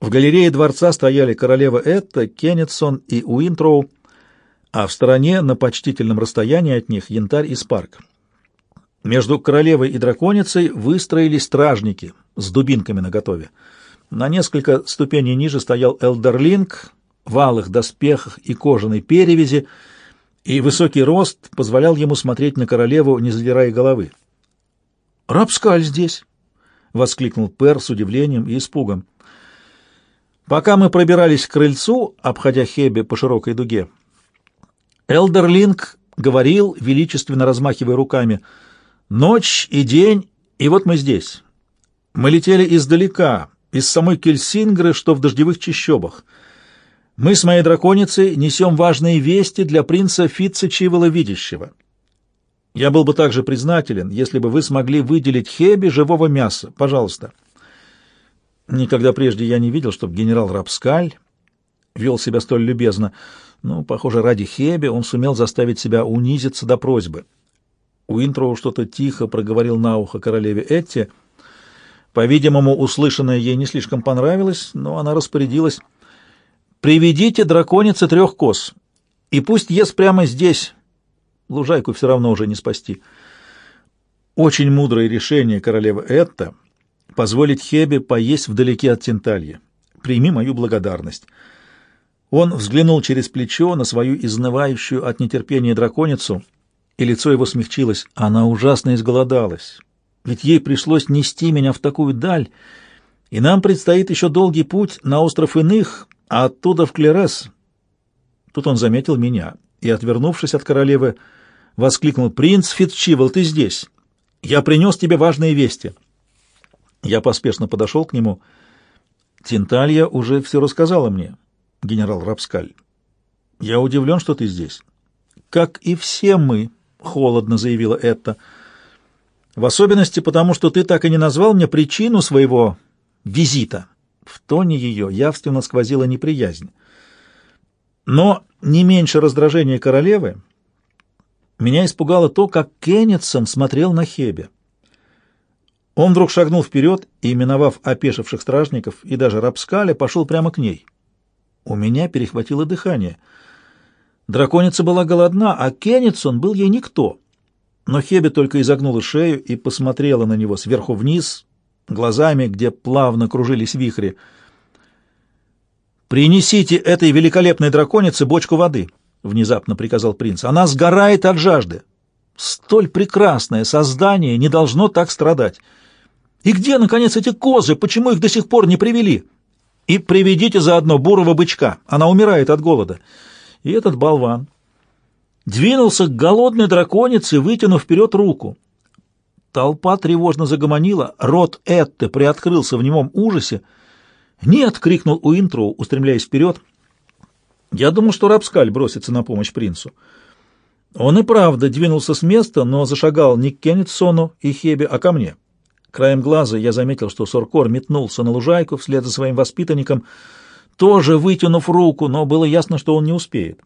В галерее дворца стояли королева Этта, Кеннетсон и Уинтроу, а в стороне, на почтительном расстоянии от них, янтарь и спарк. Между королевой и драконицей выстроились стражники с дубинками наготове. На несколько ступеней ниже стоял Элдерлинг в алых доспехах и кожаной перевязи, и высокий рост позволял ему смотреть на королеву, не задирая головы. «Рапскаль здесь!» — воскликнул Пер с удивлением и испугом. Пока мы пробирались к крыльцу, обходя Хебе по широкой дуге, Элдерлинг говорил, величественно размахивая руками, «Ночь и день, и вот мы здесь. Мы летели издалека, из самой Кельсингры, что в дождевых чащобах. Мы с моей драконицей несем важные вести для принца Фитца Чивола Видящего. Я был бы также признателен, если бы вы смогли выделить Хебе живого мяса. Пожалуйста». Никогда прежде я не видел, чтобы генерал Рапскаль вел себя столь любезно. Ну, похоже, ради Хеби он сумел заставить себя унизиться до просьбы. Уинтроу что-то тихо проговорил на ухо королеве Этти. По-видимому, услышанное ей не слишком понравилось, но она распорядилась. «Приведите драконице трех коз, и пусть ест прямо здесь. Лужайку все равно уже не спасти». Очень мудрое решение королевы Этта — позволить Хебе поесть вдалеке от Тенталья. Прими мою благодарность». Он взглянул через плечо на свою изнывающую от нетерпения драконицу, и лицо его смягчилось. Она ужасно изголодалась, ведь ей пришлось нести меня в такую даль, и нам предстоит еще долгий путь на остров Иных, а оттуда в Клерес. Тут он заметил меня и, отвернувшись от королевы, воскликнул «Принц Фитчивел, ты здесь! Я принес тебе важные вести!» Я поспешно подошел к нему. Тинталья уже все рассказала мне, генерал Рапскаль. Я удивлен, что ты здесь. Как и все мы, холодно заявила Этта. В особенности потому, что ты так и не назвал мне причину своего визита. В тоне ее явственно сквозила неприязнь. Но не меньше раздражения королевы меня испугало то, как Кеннетсон смотрел на Хебе. Он вдруг шагнул вперед и, миновав опешивших стражников и даже Рапскаля, пошел прямо к ней. У меня перехватило дыхание. Драконица была голодна, а Кеннетсон был ей никто. Но Хеби только изогнула шею и посмотрела на него сверху вниз, глазами, где плавно кружились вихри. «Принесите этой великолепной драконице бочку воды», — внезапно приказал принц. «Она сгорает от жажды. Столь прекрасное создание не должно так страдать». И где, наконец, эти козы? Почему их до сих пор не привели? И приведите заодно бурого бычка. Она умирает от голода. И этот болван двинулся к голодной драконице, вытянув вперед руку. Толпа тревожно загомонила, рот Этты приоткрылся в немом ужасе. «Нет!» — крикнул Уинтроу, устремляясь вперед. Я думал, что Рапскаль бросится на помощь принцу. Он и правда двинулся с места, но зашагал не к Кеннетсону и Хебе, а ко мне. Краем глаза я заметил, что Соркор метнулся на лужайку вслед за своим воспитанником, тоже вытянув руку, но было ясно, что он не успеет.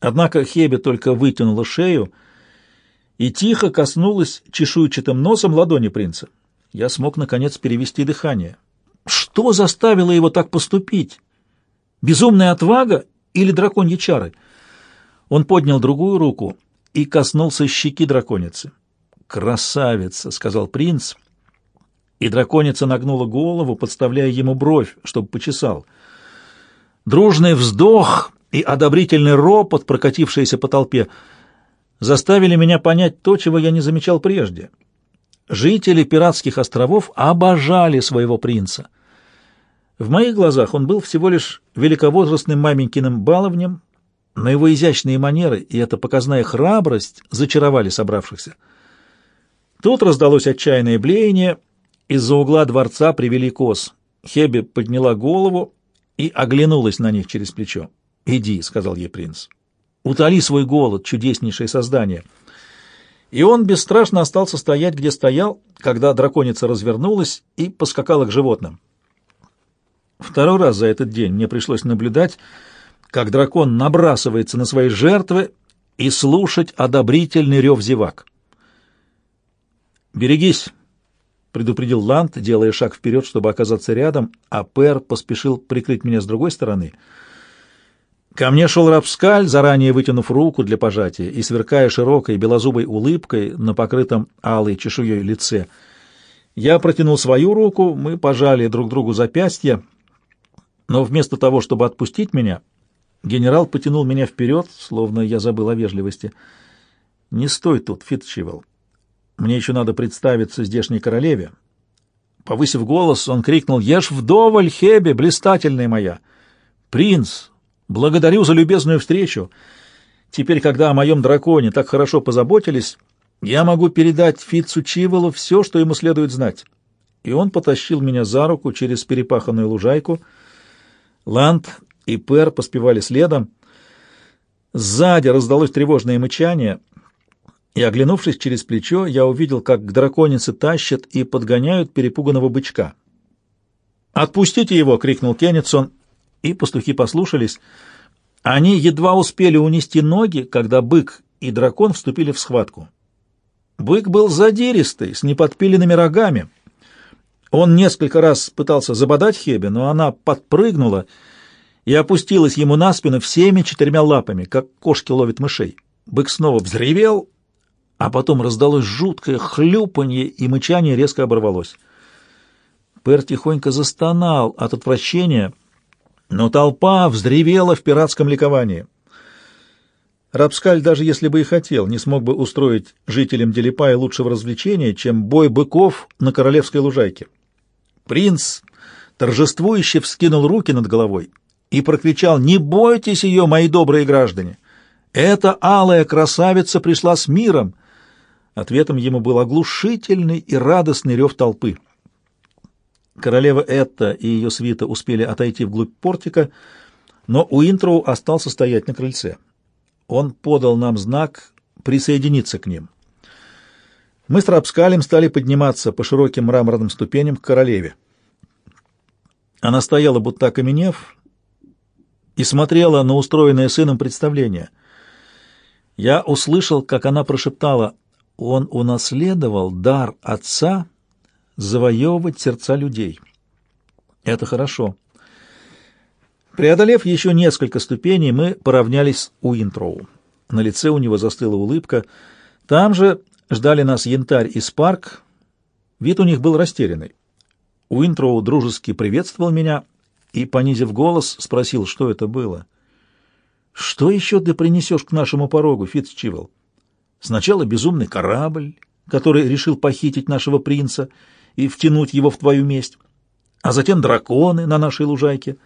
Однако Хебе только вытянула шею и тихо коснулась чешуйчатым носом ладони принца. Я смог, наконец, перевести дыхание. Что заставило его так поступить? Безумная отвага или драконьи чары? Он поднял другую руку и коснулся щеки драконицы. «Красавица!» — сказал принц, и драконица нагнула голову, подставляя ему бровь, чтобы почесал. Дружный вздох и одобрительный ропот, прокатившиеся по толпе, заставили меня понять то, чего я не замечал прежде. Жители пиратских островов обожали своего принца. В моих глазах он был всего лишь великовозрастным маменькиным баловнем, но его изящные манеры и эта показная храбрость зачаровали собравшихся. Тут раздалось отчаянное блеяние, из-за угла дворца привели коз. Хеби подняла голову и оглянулась на них через плечо. «Иди», — сказал ей принц, — «утоли свой голод, чудеснейшее создание». И он бесстрашно остался стоять, где стоял, когда драконица развернулась и поскакала к животным. Второй раз за этот день мне пришлось наблюдать, как дракон набрасывается на свои жертвы и слушать одобрительный рев зевак. «Берегись», предупредил Ланд, делая шаг вперед, чтобы оказаться рядом, а Пер поспешил прикрыть меня с другой стороны. Ко мне шел Рапскаль, заранее вытянув руку для пожатия и сверкая широкой белозубой улыбкой на покрытом алой чешуей лице. Я протянул свою руку, мы пожали друг другу запястья, но вместо того, чтобы отпустить меня, генерал потянул меня вперед, словно я забыл о вежливости. «Не стой тут, Фитчивелл. Мне еще надо представиться здешней королеве. Повысив голос, он крикнул «Ешь вдоволь, Хебе, блистательная моя!» «Принц, благодарю за любезную встречу. Теперь, когда о моем драконе так хорошо позаботились, я могу передать Фитцу Чиволу все, что ему следует знать». И он потащил меня за руку через перепаханную лужайку. Ланд и Пер поспевали следом. Сзади раздалось тревожное мычание — и, оглянувшись через плечо, я увидел, как к драконице тащат и подгоняют перепуганного бычка. «Отпустите его!» — крикнул Кеннетсон, и пастухи послушались. Они едва успели унести ноги, когда бык и дракон вступили в схватку. Бык был задиристый, с неподпиленными рогами. Он несколько раз пытался забодать Хебе, но она подпрыгнула и опустилась ему на спину всеми четырьмя лапами, как кошки ловят мышей. Бык снова взревел а потом раздалось жуткое хлюпанье, и мычание резко оборвалось. Пер тихонько застонал от отвращения, но толпа взревела в пиратском ликовании. Рапскаль, даже если бы и хотел, не смог бы устроить жителям Делипая лучшего развлечения, чем бой быков на королевской лужайке. Принц торжествующе вскинул руки над головой и прокричал «Не бойтесь ее, мои добрые граждане! Эта алая красавица пришла с миром!» Ответом ему был оглушительный и радостный рев толпы. Королева Этта и ее свита успели отойти вглубь портика, но Уинтроу остался стоять на крыльце. Он подал нам знак присоединиться к ним. Мы с Рапскалем стали подниматься по широким мраморным ступеням к королеве. Она стояла, будто окаменев, и смотрела на устроенное сыном представление. Я услышал, как она прошептала он унаследовал дар отца завоевывать сердца людей. Это хорошо. Преодолев еще несколько ступеней, мы поравнялись с Уинтроу. На лице у него застыла улыбка. Там же ждали нас янтарь и спарк. Вид у них был растерянный. Уинтроу дружески приветствовал меня и, понизив голос, спросил, что это было. «Что еще ты принесешь к нашему порогу, Фитцчивелл?» Сначала безумный корабль, который решил похитить нашего принца и втянуть его в твою месть, а затем драконы на нашей лужайке.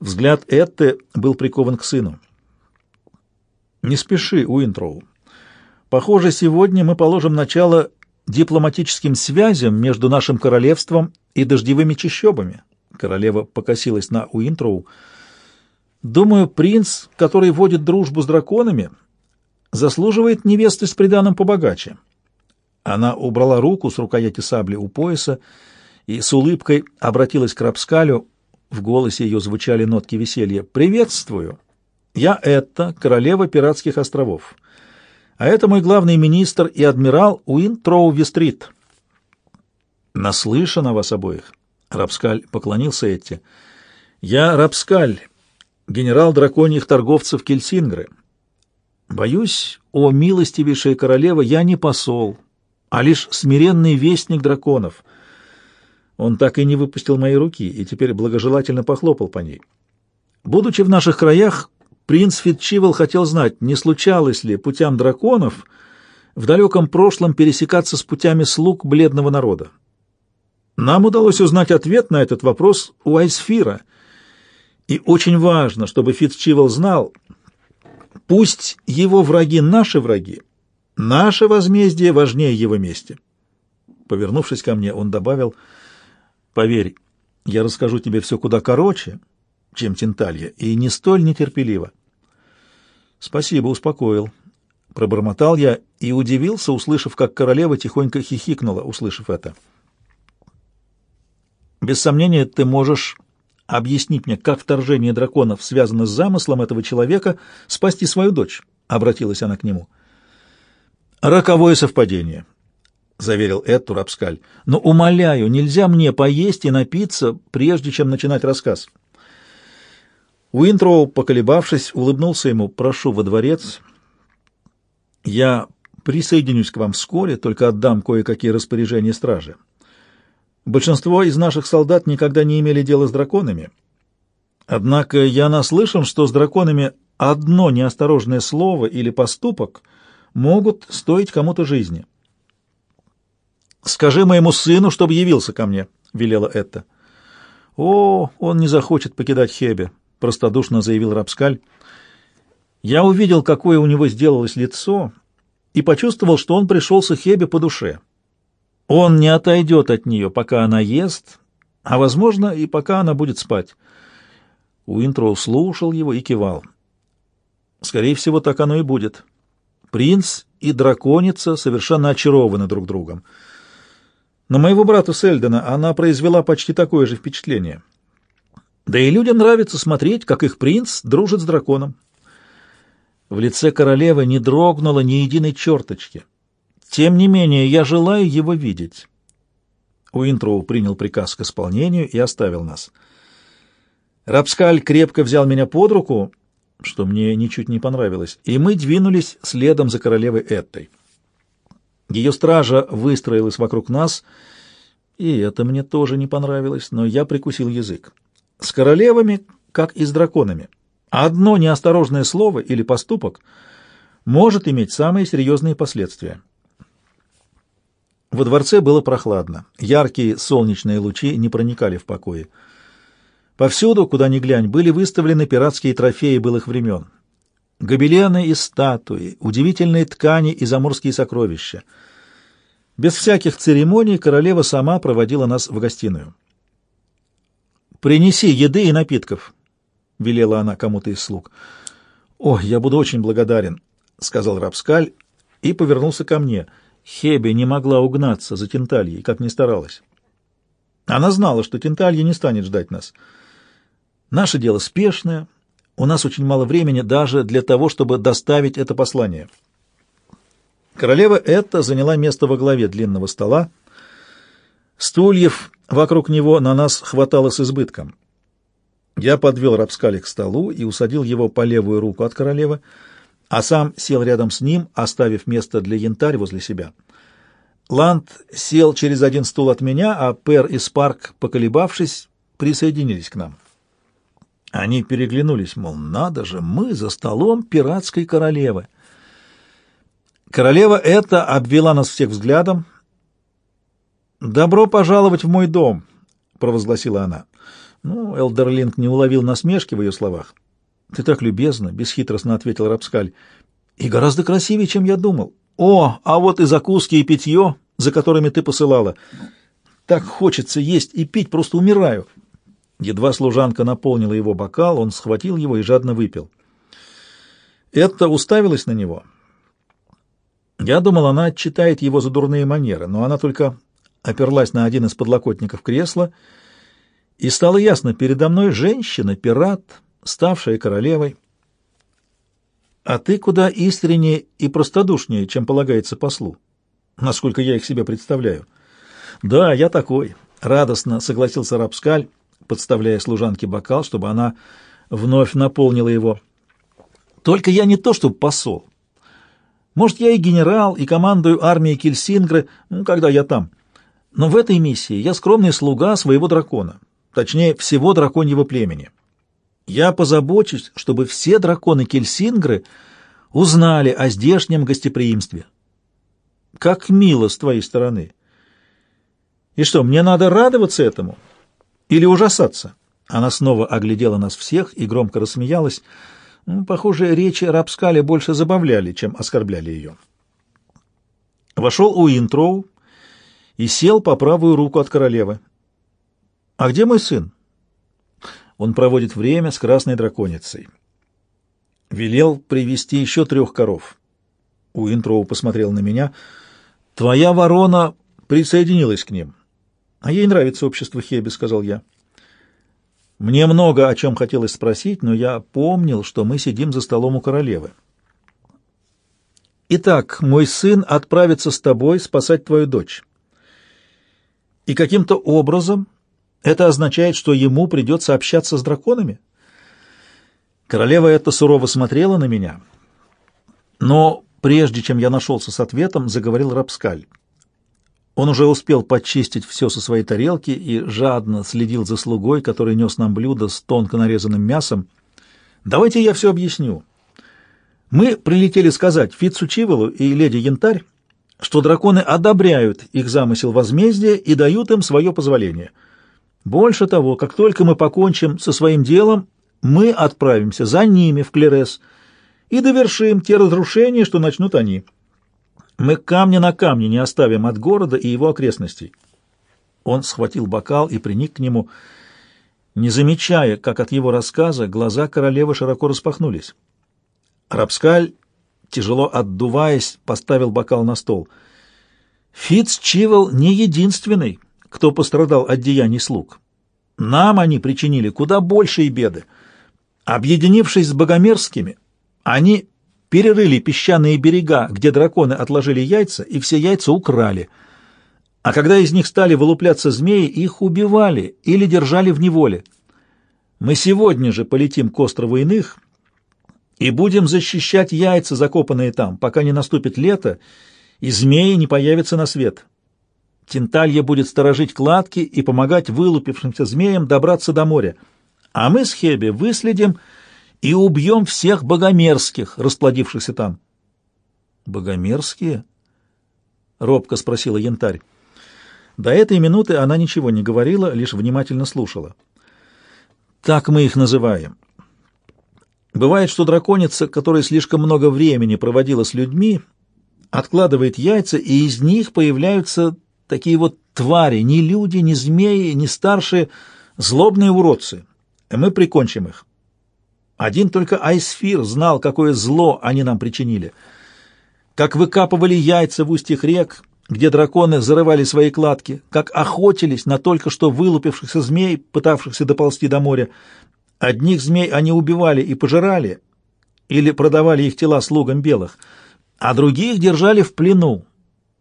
Взгляд Этты был прикован к сыну. «Не спеши, Уинтроу. Похоже, сегодня мы положим начало дипломатическим связям между нашим королевством и дождевыми чащобами». Королева покосилась на Уинтроу. «Думаю, принц, который водит дружбу с драконами, заслуживает невесты с приданым побогаче. Она убрала руку с рукояти сабли у пояса и с улыбкой обратилась к Рапскалю. В голосе ее звучали нотки веселья. «Приветствую! Я это королева пиратских островов, а это мой главный министр и адмирал Уин Троуви-стрит». «Наслышан о вас обоих!» Рапскаль поклонился Этте. «Я Рапскаль, генерал драконьих торговцев Кельсингры». Боюсь, о милостивейшая королева, я не посол, а лишь смиренный вестник драконов. Он так и не выпустил мои руки и теперь благожелательно похлопал по ней. Будучи в наших краях, принц Фитчивел хотел знать, не случалось ли путям драконов в далеком прошлом пересекаться с путями слуг бледного народа. Нам удалось узнать ответ на этот вопрос у Айсфира, и очень важно, чтобы Фитчивел знал, Пусть его враги наши враги, наше возмездие важнее его мести. Повернувшись ко мне, он добавил, «Поверь, я расскажу тебе все куда короче, чем Тенталья, и не столь нетерпеливо». «Спасибо, успокоил». Пробормотал я и удивился, услышав, как королева тихонько хихикнула, услышав это. «Без сомнения, ты можешь объяснить мне, как вторжение драконов связано с замыслом этого человека спасти свою дочь?» — обратилась она к нему. «Роковое совпадение. — заверил Этту Рапскаль. «Но, умоляю, нельзя мне поесть и напиться, прежде чем начинать рассказ». Уинтроу, поколебавшись, улыбнулся ему. «Прошу во дворец. Я присоединюсь к вам вскоре, только отдам кое-какие распоряжения стражи. Большинство из наших солдат никогда не имели дела с драконами. Однако я наслышан, что с драконами одно неосторожное слово или поступок могут стоить кому-то жизни». «Скажи моему сыну, чтобы явился ко мне», — велела Этта. «О, он не захочет покидать Хебе», — простодушно заявил Рапскаль. «Я увидел, какое у него сделалось лицо, и почувствовал, что он пришелся Хебе по душе. Он не отойдет от нее, пока она ест, а, возможно, и пока она будет спать». Уинтроу слушал его и кивал. «Скорее всего, так оно и будет. Принц и драконица совершенно очарованы друг другом». На моего брата Сельдена она произвела почти такое же впечатление. Да и людям нравится смотреть, как их принц дружит с драконом. В лице королевы не дрогнуло ни единой черточки. Тем не менее, я желаю его видеть. Уинтроу принял приказ к исполнению и оставил нас. Рапскаль крепко взял меня под руку, что мне ничуть не понравилось, и мы двинулись следом за королевой Эттой. Ее стража выстроилась вокруг нас, и это мне тоже не понравилось, но я прикусил язык. С королевами, как и с драконами, одно неосторожное слово или поступок может иметь самые серьезные последствия. Во дворце было прохладно. Яркие солнечные лучи не проникали в покои. Повсюду, куда ни глянь, были выставлены пиратские трофеи былых времен. Гобелены и статуи, удивительные ткани и заморские сокровища. Без всяких церемоний королева сама проводила нас в гостиную. «Принеси еды и напитков», — велела она кому-то из слуг. «О, я буду очень благодарен», — сказал Рапскаль и повернулся ко мне. Хеби не могла угнаться за Тентальей, как ни старалась. Она знала, что Тенталья не станет ждать нас. Наше дело спешное, у нас очень мало времени даже для того, чтобы доставить это послание. Королева Этта заняла место во главе длинного стола. Стульев вокруг него на нас хватало с избытком. Я подвел Рапскали к столу и усадил его по левую руку от королевы, а сам сел рядом с ним, оставив место для янтарь возле себя. Ланд сел через один стул от меня, а Пер и Спарк, поколебавшись, присоединились к нам. Они переглянулись, мол, надо же, мы за столом пиратской королевы. Королева эта обвела нас всех взглядом. «Добро пожаловать в мой дом», — провозгласила она. Ну, Элдерлинг не уловил насмешки в ее словах. «Ты так любезна», — бесхитростно ответил Рапскаль. «И гораздо красивее, чем я думал. О, а вот и закуски, и питье, за которыми ты посылала. Так хочется есть и пить, просто умираю». Едва служанка наполнила его бокал, он схватил его и жадно выпил. Это уставилась на него. Я думал, она отчитает его за дурные манеры, но она только оперлась на один из подлокотников кресла, и стало ясно, передо мной женщина, пират, ставшая королевой. А ты куда искреннее и простодушнее, чем полагается послу, насколько я их себе представляю. Да, я такой, — радостно согласился Рапскаль, подставляя служанке бокал, чтобы она вновь наполнила его. «Только я не то что посол. Может, я и генерал, и командую армией Кельсингры, ну, когда я там. Но в этой миссии я скромный слуга своего дракона, точнее, всего драконьего племени. Я позабочусь, чтобы все драконы Кельсингры узнали о здешнем гостеприимстве. Как мило с твоей стороны. И что, мне надо радоваться этому?» Или ужасаться? Она снова оглядела нас всех и громко рассмеялась. Ну, похоже, речи Рапскали больше забавляли, чем оскорбляли ее. Вошел Уинтроу и сел по правую руку от королевы. «А где мой сын?» Он проводит время с красной драконицей. Велел привести еще трех коров. Уинтроу посмотрел на меня. «Твоя ворона присоединилась к ним». «А ей нравится общество Хеби», — сказал я. Мне много о чем хотелось спросить, но я помнил, что мы сидим за столом у королевы. Итак, мой сын отправится с тобой спасать твою дочь. И каким-то образом это означает, что ему придется общаться с драконами? Королева это сурово смотрела на меня. Но прежде чем я нашелся с ответом, заговорил Рапскаль. Он уже успел почистить все со своей тарелки и жадно следил за слугой, который нес нам блюдо с тонко нарезанным мясом. «Давайте я все объясню. Мы прилетели сказать Фитцу Чиволу и леди Янтарь, что драконы одобряют их замысел возмездия и дают им свое позволение. Больше того, как только мы покончим со своим делом, мы отправимся за ними в Клерес и довершим те разрушения, что начнут они». Мы камня на камне не оставим от города и его окрестностей. Он схватил бокал и приник к нему, не замечая, как от его рассказа глаза королевы широко распахнулись. Рапскаль, тяжело отдуваясь, поставил бокал на стол. Фитц Чивел не единственный, кто пострадал от деяний слуг. Нам они причинили куда большие беды. Объединившись с богомерзкими, они перерыли песчаные берега, где драконы отложили яйца, и все яйца украли. А когда из них стали вылупляться змеи, их убивали или держали в неволе. Мы сегодня же полетим к острову иных и будем защищать яйца, закопанные там, пока не наступит лето и змеи не появятся на свет. Тенталья будет сторожить кладки и помогать вылупившимся змеям добраться до моря. А мы с Хеби выследим и убьем всех богомерзких, расплодившихся там. Богомерзкие? Робко спросила Янтарь. До этой минуты она ничего не говорила, лишь внимательно слушала. Так мы их называем. Бывает, что драконица, которая слишком много времени проводила с людьми, откладывает яйца, и из них появляются такие вот твари, ни люди, ни змеи, ни старшие, злобные уродцы. Мы прикончим их. Один только Айсфир знал, какое зло они нам причинили. Как выкапывали яйца в устьях рек, где драконы зарывали свои кладки, как охотились на только что вылупившихся змей, пытавшихся доползти до моря. Одних змей они убивали и пожирали, или продавали их тела слугам белых, а других держали в плену,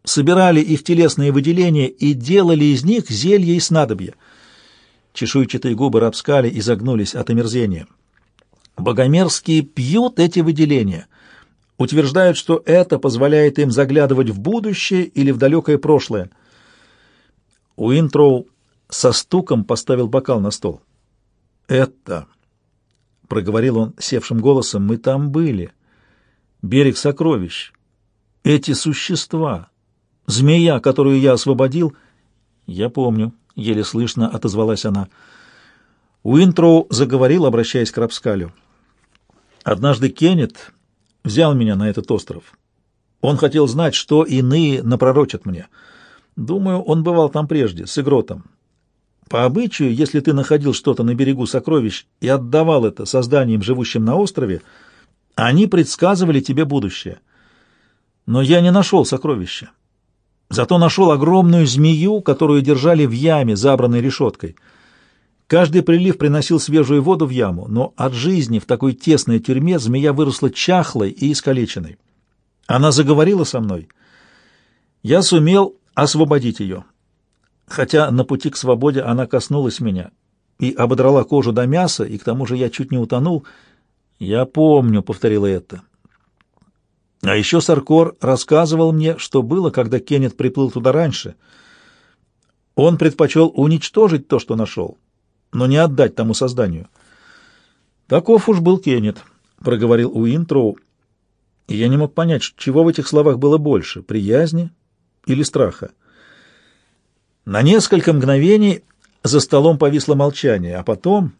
собирали их телесные выделения и делали из них зелья и снадобья. Чешуйчатые губы рабскали и загнулись от омерзения. Богомерзкие пьют эти выделения, утверждают, что это позволяет им заглядывать в будущее или в далекое прошлое. Уинтроу со стуком поставил бокал на стол. «Это...» — проговорил он севшим голосом. «Мы там были. Берег сокровищ. Эти существа. Змея, которую я освободил...» «Я помню», — еле слышно отозвалась она. Уинтроу заговорил, обращаясь к Рапскалю. Однажды Кеннет взял меня на этот остров. Он хотел знать, что иные напророчат мне. Думаю, он бывал там прежде, с Игротом. По обычаю, если ты находил что-то на берегу сокровищ и отдавал это созданиям, живущим на острове, они предсказывали тебе будущее. Но я не нашел сокровища. Зато нашел огромную змею, которую держали в яме, забранной решеткой — Каждый прилив приносил свежую воду в яму, но от жизни в такой тесной тюрьме змея выросла чахлой и искалеченной. Она заговорила со мной. Я сумел освободить ее. Хотя на пути к свободе она коснулась меня и ободрала кожу до мяса, и к тому же я чуть не утонул. «Я помню», — повторила это. А еще Саркор рассказывал мне, что было, когда Кеннет приплыл туда раньше. Он предпочел уничтожить то, что нашел, но не отдать тому созданию. Таков уж был Кеннет, проговорил Уинтроу, и я не мог понять, чего в этих словах было больше — приязни или страха. На несколько мгновений за столом повисло молчание, а потом...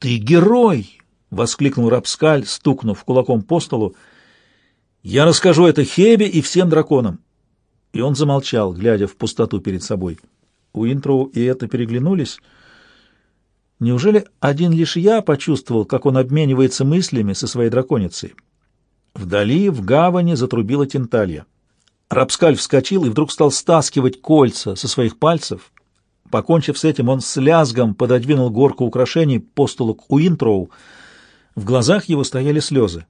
«Ты герой!» — воскликнул Рапскаль, стукнув кулаком по столу. «Я расскажу это Хебе и всем драконам!» И он замолчал, глядя в пустоту перед собой. Уинтроу и это переглянулись — Неужели один лишь я почувствовал, как он обменивается мыслями со своей драконицей? Вдали, в гавани, затрубила тенталья. Рапскаль вскочил и вдруг стал стаскивать кольца со своих пальцев. Покончив с этим, он с лязгом пододвинул горку украшений по столу к Уинтроу. В глазах его стояли слезы.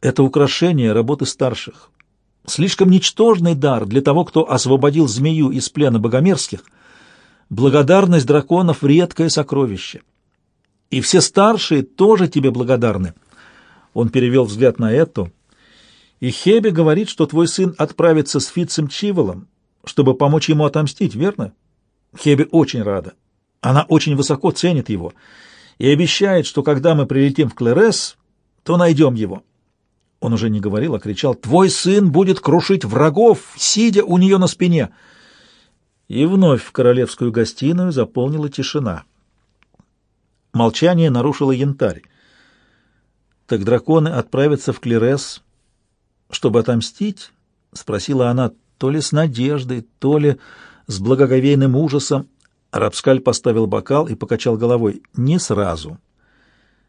Это украшение работы старших. Слишком ничтожный дар для того, кто освободил змею из плена богомерзких. Благодарность драконов — редкое сокровище. И все старшие тоже тебе благодарны. Он перевел взгляд на Эту. И Хеби говорит, что твой сын отправится с Фитцем Чиволом, чтобы помочь ему отомстить, верно? Хеби очень рада. Она очень высоко ценит его и обещает, что когда мы прилетим в Клерес, то найдем его. Он уже не говорил, а кричал, «Твой сын будет крушить врагов, сидя у нее на спине!» И вновь в королевскую гостиную заполнила тишина. Молчание нарушило янтарь. «Так драконы отправятся в Клерес, чтобы отомстить?» — спросила она, то ли с надеждой, то ли с благоговейным ужасом. Рапскаль поставил бокал и покачал головой. «Не сразу.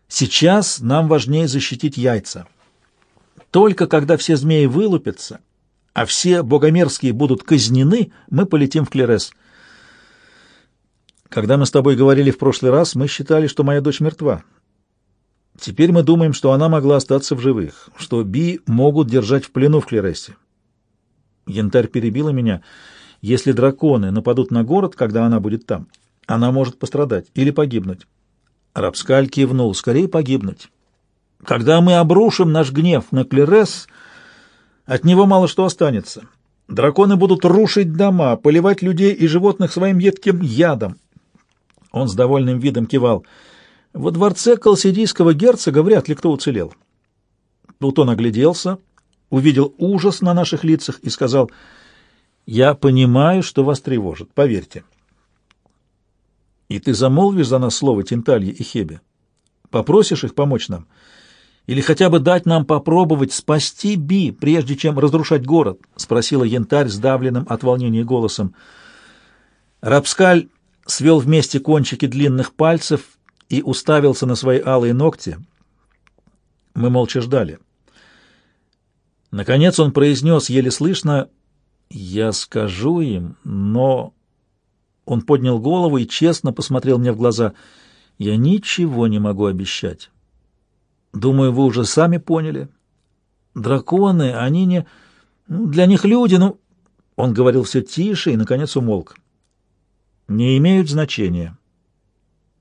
Сейчас нам важнее защитить яйца». Только когда все змеи вылупятся, а все богомерзкие будут казнены, мы полетим в Клерес. Когда мы с тобой говорили в прошлый раз, мы считали, что моя дочь мертва. Теперь мы думаем, что она могла остаться в живых, что Би могут держать в плену в Клересе. Янтарь перебила меня. Если драконы нападут на город, когда она будет там, она может пострадать или погибнуть. Рапскаль кивнул. Скорее погибнуть. Когда мы обрушим наш гнев на Клерес, от него мало что останется. Драконы будут рушить дома, поливать людей и животных своим едким ядом. Он с довольным видом кивал. Во дворце колсидийского герцога вряд ли кто уцелел. Тут он огляделся, увидел ужас на наших лицах и сказал, «Я понимаю, что вас тревожит, поверьте». «И ты замолвишь за нас слово Тинталье и Хебе? Попросишь их помочь нам?» Или хотя бы дать нам попробовать спасти Би, прежде чем разрушать город?» — спросила янтарь сдавленным от волнения голосом. Рапскаль свел вместе кончики длинных пальцев и уставился на свои алые ногти. Мы молча ждали. Наконец он произнес еле слышно «Я скажу им, но...» Он поднял голову и честно посмотрел мне в глаза. «Я ничего не могу обещать». Думаю, вы уже сами поняли. Драконы, они не... Ну, для них люди, ну... Он говорил все тише и, наконец, умолк. Не имеют значения.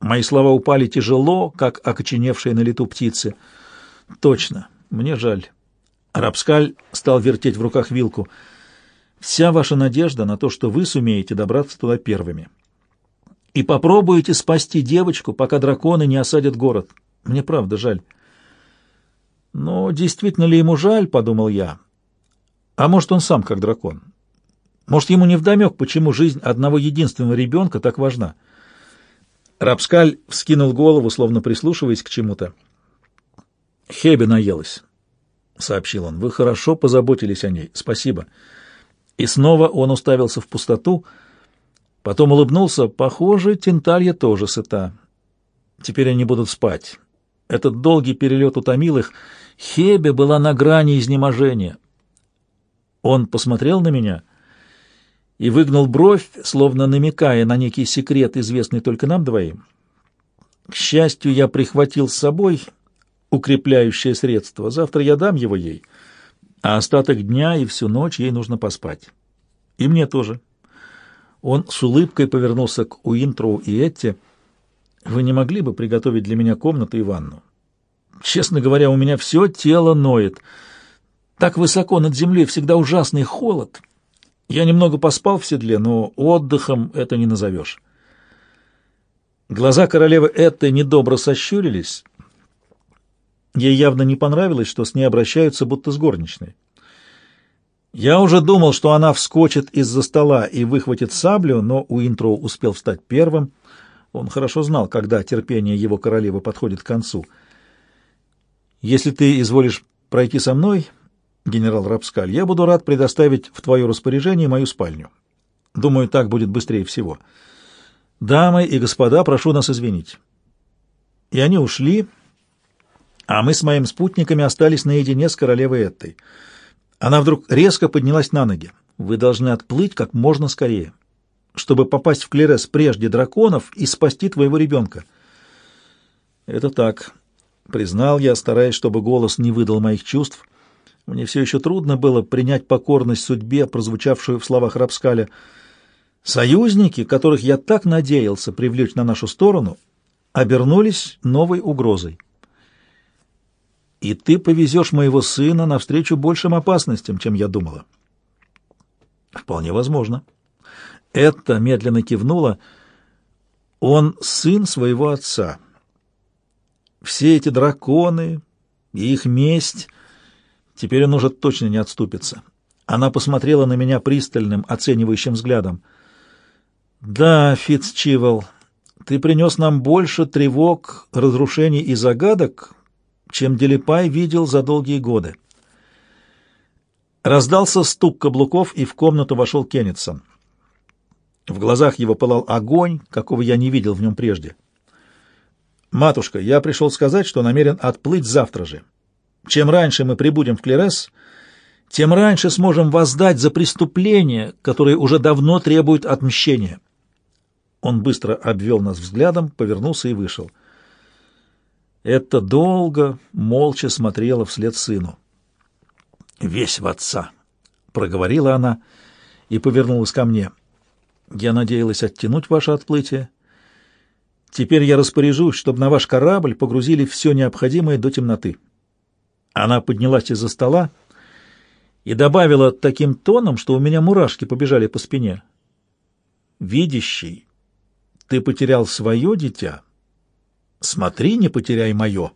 Мои слова упали тяжело, как окоченевшие на лету птицы. Точно, мне жаль. Рапскаль стал вертеть в руках вилку. Вся ваша надежда на то, что вы сумеете добраться туда первыми. И попробуете спасти девочку, пока драконы не осадят город. Мне правда жаль. Но действительно ли ему жаль, подумал я. А может, он сам как дракон? Может, ему не вдомек, почему жизнь одного единственного ребенка так важна? Рапскаль вскинул голову, словно прислушиваясь к чему-то. «Хеби наелась», — сообщил он. «Вы хорошо позаботились о ней. Спасибо». И снова он уставился в пустоту, потом улыбнулся. «Похоже, Тенталья тоже сыта. Теперь они будут спать. Этот долгий перелет утомил их. Хебе была на грани изнеможения. Он посмотрел на меня и выгнул бровь, словно намекая на некий секрет, известный только нам двоим. К счастью, я прихватил с собой укрепляющее средство. Завтра я дам его ей, а остаток дня и всю ночь ей нужно поспать. И мне тоже. Он с улыбкой повернулся к Уинтроу и Этте. Вы не могли бы приготовить для меня комнату и ванну? Честно говоря, у меня все тело ноет. Так высоко над землей всегда ужасный холод. Я немного поспал в седле, но отдыхом это не назовешь. Глаза королевы Этты недобро сощурились. Ей явно не понравилось, что с ней обращаются будто с горничной. Я уже думал, что она вскочит из-за стола и выхватит саблю, но Уинтроу успел встать первым. Он хорошо знал, когда терпение его королевы подходит к концу. «Если ты изволишь пройти со мной, генерал Рапскаль, я буду рад предоставить в твое распоряжение мою спальню. Думаю, так будет быстрее всего. Дамы и господа, прошу нас извинить». И они ушли, а мы с моими спутниками остались наедине с королевой Эттой. Она вдруг резко поднялась на ноги. «Вы должны отплыть как можно скорее» чтобы попасть в Клерес прежде драконов и спасти твоего ребенка. Это так. признал я, стараясь, чтобы голос не выдал моих чувств. Мне все еще трудно было принять покорность судьбе, прозвучавшую в словах Рапскаля. Союзники, которых я так надеялся привлечь на нашу сторону, обернулись новой угрозой. И ты повезешь моего сына навстречу большим опасностям, чем я думала. Вполне возможно. Это медленно кивнула. Он сын своего отца. Все эти драконы и их месть, теперь он уже точно не отступится. Она посмотрела на меня пристальным, оценивающим взглядом. «Да, Фицчивелл, ты принес нам больше тревог, разрушений и загадок, чем Делипай видел за долгие годы». Раздался стук каблуков, и в комнату вошел Кеннетсон. В глазах его пылал огонь, какого я не видел в нем прежде. «Матушка, я пришел сказать, что намерен отплыть завтра же. Чем раньше мы прибудем в Клерес, тем раньше сможем воздать за преступление, которое уже давно требует отмщения». Он быстро обвел нас взглядом, повернулся и вышел. Это долго, молча смотрела вслед сыну. «Весь в отца», — проговорила она и повернулась ко мне. «Я надеялась оттянуть ваше отплытие. Теперь я распоряжусь, чтобы на ваш корабль погрузили все необходимое до темноты». Она поднялась из-за стола и добавила таким тоном, что у меня мурашки побежали по спине. «Видящий, ты потерял свое дитя? Смотри, не потеряй мое».